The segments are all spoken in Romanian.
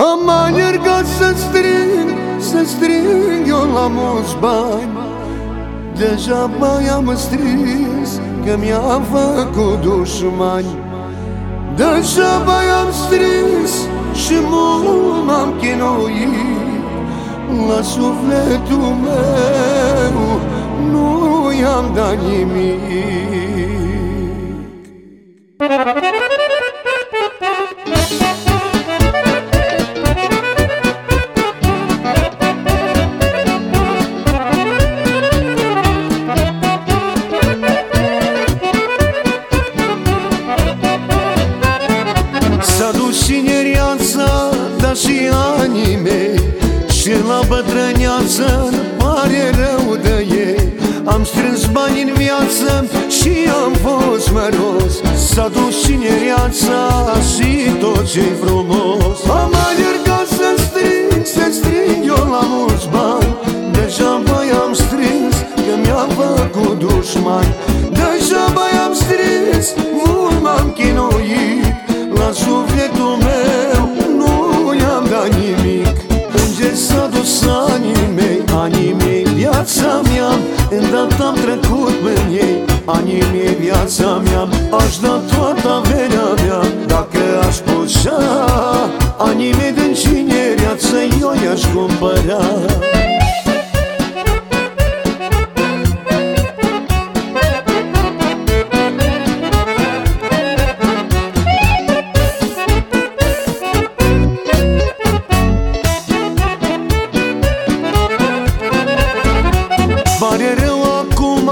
Am alergat să strâng, să strâng eu la mulți bani. Deja mai am strâns, că mi-am făcut dușmani. Deja mai am strâns și mult m-am chinuit. La sufletul meu nu i-am dat nimic. S-a dar și anii mei. Și la bătrâneață pare rău de ei. Am strâns bani în viață și am fost măros. S-a dus și neriața și tot ce-i frumos. Am alergat să strâng, să strâng eu la mulți bani. Deja mai am strâns, că mi-am făcut dușmani. Deja mai am strâns, mult m-am chinuit. La sufletul meu të sani me Ani me vjatë sa mjam Enda tam trekut me njej Ani me vjatë sa mjam Ashtë da të ta veç Pare rău acum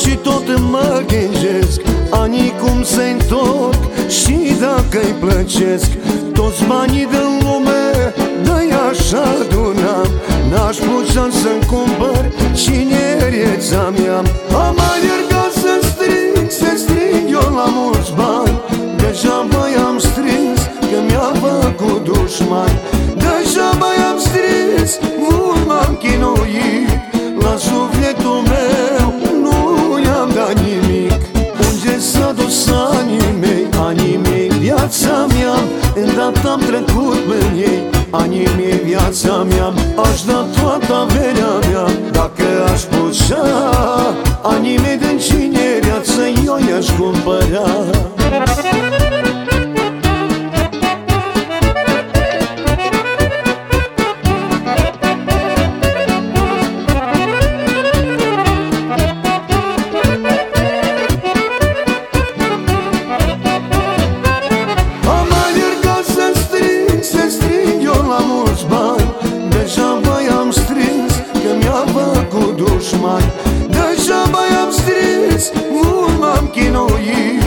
și tot mă gândesc Anii cum se întorc și dacă-i plăcesc. Toți banii din lume de așa adunam N-aș putea să-mi cumpăr cinereța mea. Am alergat să strâng, să strâng eu la mulți bani. Deja mai am strâns că mi-a făcut dușmani lata më trenkut me njej A një mi vjatë që jam, është dhe të të dușmani Deja mai am strâns, mult m-am chinuit.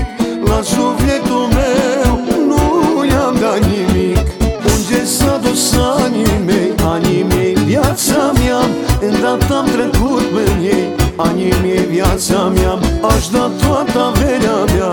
La sufletul meu nu i-am dat nimic. Unde s-a dus anii mei, anii mei, viața mea Îndată am trecut pe ei, anii mei, viața mea Aș da toată averea mea,